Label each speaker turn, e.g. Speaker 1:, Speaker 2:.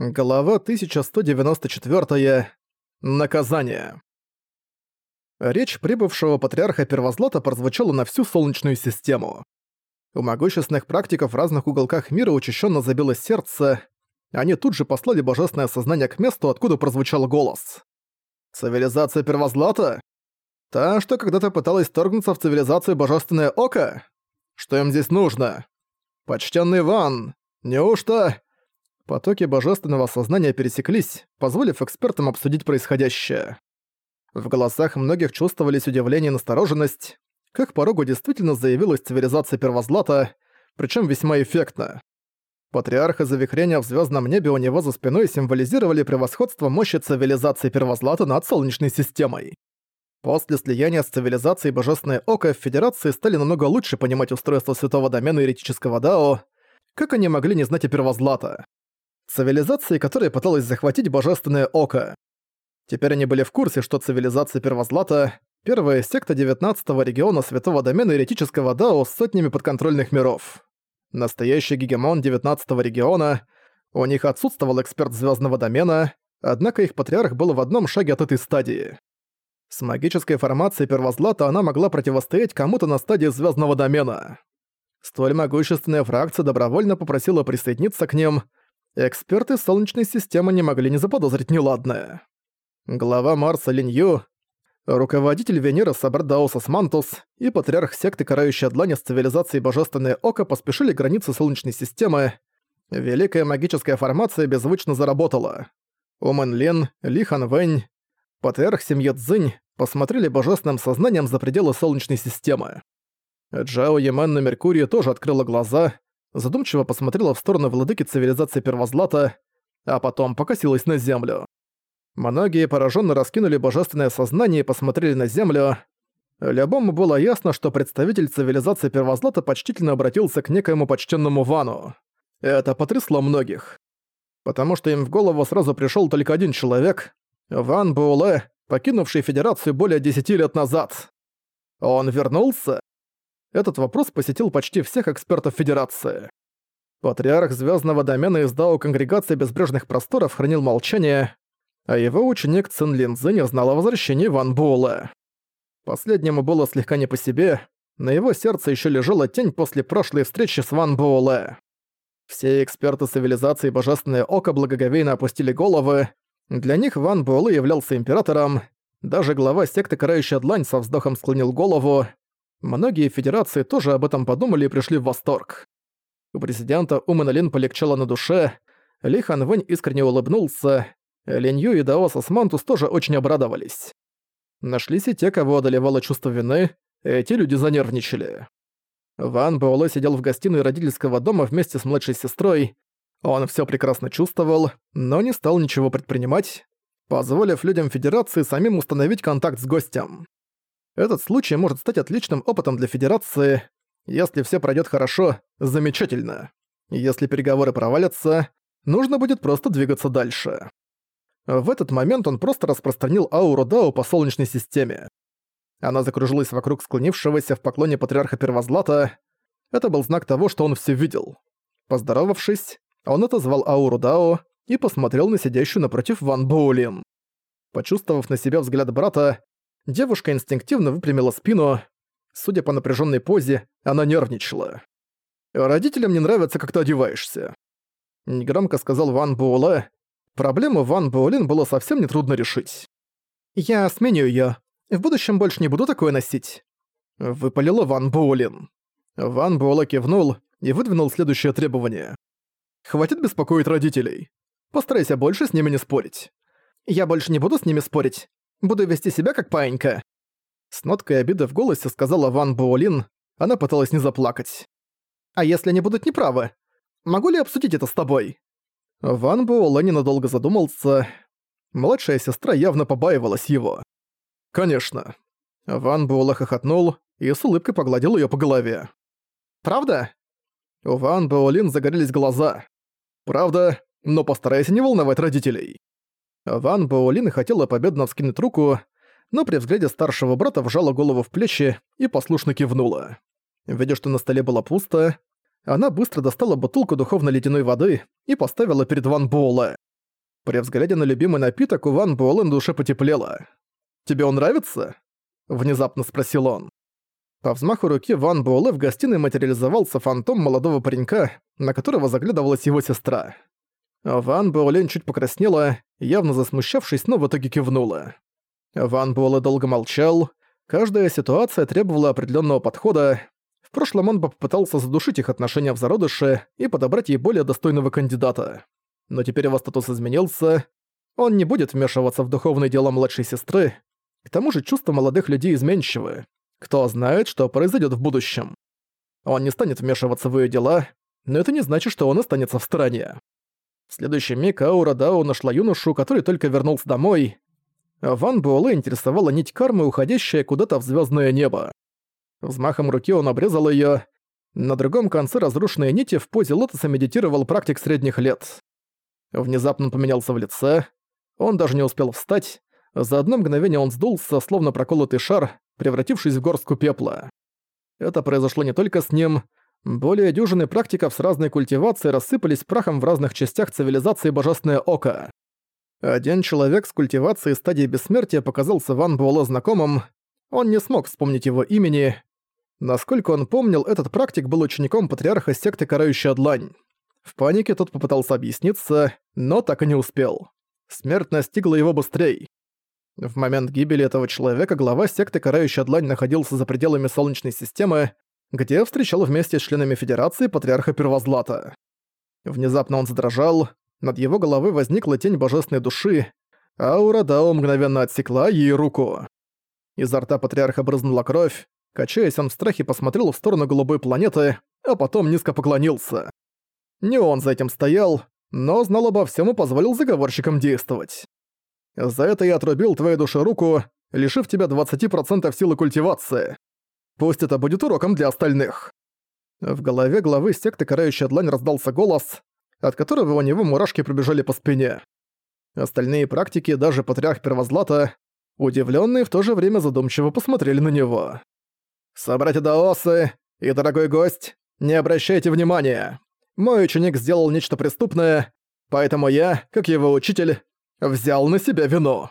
Speaker 1: Глава 1194. Наказание. Речь прибывшего патриарха Первозлата прозвучала на всю Солнечную систему. У могущественных практиков в разных уголках мира учащенно забилось сердце. Они тут же послали божественное сознание к месту, откуда прозвучал голос. «Цивилизация Первозлата? Та, что когда-то пыталась торгнуться в цивилизацию Божественное Око? Что им здесь нужно? Почтенный Ван, неужто...» Потоки божественного сознания пересеклись, позволив экспертам обсудить происходящее. В голосах многих чувствовались удивление и настороженность, как порогу действительно заявилась цивилизация Первозлата, причем весьма эффектно. Патриарха завихрения в звездном небе у него за спиной символизировали превосходство мощи цивилизации Первозлата над Солнечной системой. После слияния с цивилизацией Божественное Око в Федерации стали намного лучше понимать устройство Святого Домена Еретического Дао, как они могли не знать о Первозлата цивилизации, которая пыталась захватить Божественное Око. Теперь они были в курсе, что цивилизация Первозлата — первая секта 19-го региона Святого Домена Еретического Дао с сотнями подконтрольных миров. Настоящий гегемон 19-го региона, у них отсутствовал эксперт Звездного Домена, однако их патриарх был в одном шаге от этой стадии. С магической формацией Первозлата она могла противостоять кому-то на стадии Звездного Домена. Столь могущественная фракция добровольно попросила присоединиться к ним — эксперты Солнечной системы не могли не заподозрить неладное. Глава Марса Линью, руководитель Венеры Сабардаусас Мантус и патриарх секты Карающая Длань с цивилизацией Божественное Око поспешили границы Солнечной системы. Великая магическая формация беззвучно заработала. Умэн Лин, Ли Хан Вэнь, патриарх семьи Цзинь посмотрели божественным сознанием за пределы Солнечной системы. Джао Ямен на Меркурии тоже открыла глаза, задумчиво посмотрела в сторону владыки цивилизации Первозлата, а потом покосилась на землю. Многие пораженно раскинули божественное сознание и посмотрели на землю. Любому было ясно, что представитель цивилизации Первозлата почтительно обратился к некоему почтенному Вану. Это потрясло многих. Потому что им в голову сразу пришел только один человек — Ван Буэлэ, покинувший Федерацию более десяти лет назад. Он вернулся? Этот вопрос посетил почти всех экспертов Федерации. Патриарх Звездного домена из Дао Конгрегации Безбрежных Просторов хранил молчание, а его ученик Цин Линзы не знал о возвращении Ван Буэлла. Последнему было слегка не по себе, на его сердце еще лежала тень после прошлой встречи с Ван Буэлэ. Все эксперты цивилизации Божественное Око благоговейно опустили головы, для них Ван Буэлэ являлся императором, даже глава секты Карающая Длань со вздохом склонил голову, Многие федерации тоже об этом подумали и пришли в восторг. У президента Уманалин полегчало на душе, Ли Хан Вэнь искренне улыбнулся, Линь и Даос Османтус тоже очень обрадовались. Нашлись и те, кого одолевало чувство вины, эти люди занервничали. Ван Буэлэ сидел в гостиной родительского дома вместе с младшей сестрой. Он все прекрасно чувствовал, но не стал ничего предпринимать, позволив людям Федерации самим установить контакт с гостем. Этот случай может стать отличным опытом для Федерации. Если все пройдет хорошо, замечательно. Если переговоры провалятся, нужно будет просто двигаться дальше. В этот момент он просто распространил ауру Дао по Солнечной системе. Она закружилась вокруг склонившегося в поклоне патриарха Первозлата. Это был знак того, что он все видел. Поздоровавшись, он отозвал ауру Дао и посмотрел на сидящую напротив Ван Боулин. Почувствовав на себя взгляд брата, Девушка инстинктивно выпрямила спину. Судя по напряженной позе, она нервничала. «Родителям не нравится, как ты одеваешься», — негромко сказал Ван Буэлэ. Проблему Ван Буэлин было совсем нетрудно решить. «Я сменю её. В будущем больше не буду такое носить», — выпалила Ван Буэлин. Ван Буэлэ кивнул и выдвинул следующее требование. «Хватит беспокоить родителей. Постарайся больше с ними не спорить. Я больше не буду с ними спорить. Буду вести себя как паинька». С ноткой обиды в голосе сказала Ван Буолин, она пыталась не заплакать. «А если они будут неправы? Могу ли обсудить это с тобой?» Ван Буолэ ненадолго задумался. Младшая сестра явно побаивалась его. «Конечно». Ван Буолэ хохотнул и с улыбкой погладил её по голове. «Правда?» У Ван Буолин загорелись глаза. «Правда, но постарайся не волновать родителей». Ван Боулин хотела победно вскинуть руку, но при взгляде старшего брата вжала голову в плечи и послушно кивнула. Видя, что на столе было пусто, она быстро достала бутылку духовно-ледяной воды и поставила перед Ван Боула. При взгляде на любимый напиток у Ван Буэлэ душе потеплело. «Тебе он нравится?» — внезапно спросил он. По взмаху руки Ван Буэлэ в гостиной материализовался фантом молодого паренька, на которого заглядывалась его сестра. Ван Буэлэ чуть покраснела, явно засмущавшись, но в итоге кивнула. Ван Буэлэ долго молчал. Каждая ситуация требовала определенного подхода. В прошлом он попытался задушить их отношения в зародыше и подобрать ей более достойного кандидата. Но теперь его статус изменился. Он не будет вмешиваться в духовные дела младшей сестры. К тому же чувства молодых людей изменчивы. Кто знает, что произойдет в будущем. Он не станет вмешиваться в ее дела, но это не значит, что он останется в стороне. В следующий миг аура Дао нашла юношу, который только вернулся домой. Ван Буэлэ интересовала нить кармы, уходящая куда-то в звездное небо. Взмахом руки он обрезал ее. На другом конце разрушенной нити в позе лотоса медитировал практик средних лет. Внезапно поменялся в лице. Он даже не успел встать. За одно мгновение он сдулся, словно проколотый шар, превратившись в горстку пепла. Это произошло не только с ним. Более дюжины практиков с разной культивацией рассыпались прахом в разных частях цивилизации Божественное Око. Один человек с культивацией стадии бессмертия показался Ван Буэлло знакомым. Он не смог вспомнить его имени. Насколько он помнил, этот практик был учеником патриарха секты Карающая Длань. В панике тот попытался объясниться, но так и не успел. Смерть настигла его быстрее. В момент гибели этого человека глава секты Карающая Длань находился за пределами Солнечной системы, где встречал вместе с членами Федерации Патриарха Первозлата. Внезапно он задрожал, над его головой возникла тень божественной души, аура Дао мгновенно отсекла ей руку. Изо рта Патриарха брызнула кровь, качаясь, он в страхе посмотрел в сторону голубой планеты, а потом низко поклонился. Не он за этим стоял, но знал обо всем и позволил заговорщикам действовать. За это я отрубил твоей душе руку, лишив тебя 20% силы культивации. Пусть это будет уроком для остальных». В голове главы секты Карающая Длань раздался голос, от которого у него мурашки пробежали по спине. Остальные практики, даже Патриарх Первозлата, удивленные в то же время задумчиво посмотрели на него. «Собратья Даосы и дорогой гость, не обращайте внимания. Мой ученик сделал нечто преступное, поэтому я, как его учитель, взял на себя вину».